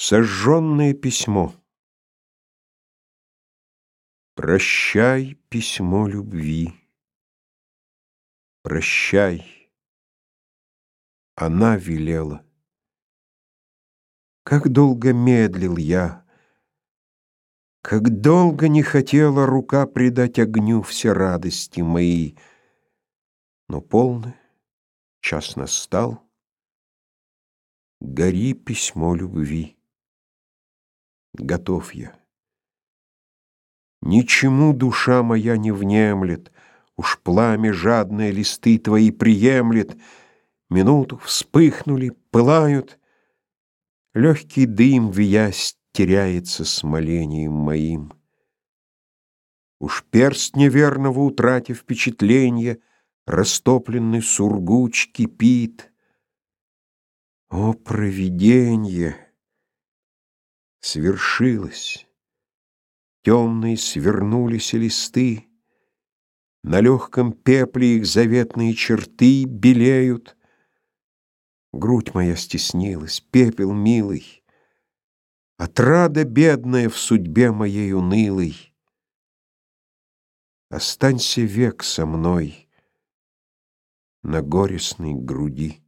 Сожженное письмо. Прощай, письмо любви, Прощай, она велела. Как долго медлил я, Как долго не хотела рука Предать огню все радости мои, Но полно, час настал, Гори письмо любви. Готов я. Ничему душа моя не внемлет, Уж пламя жадное листы твои приемлет, Минуту вспыхнули, пылают, Легкий дым, виясь, теряется с молением моим. Уж перст неверного утратив впечатленье, Растопленный сургуч кипит. О, провиденье! Свершилось. Темные свернулись листы, На легком пепле их заветные черты белеют. Грудь моя стеснилась, пепел милый, Отрада бедная в судьбе моей унылой. Останься век со мной На горестной груди.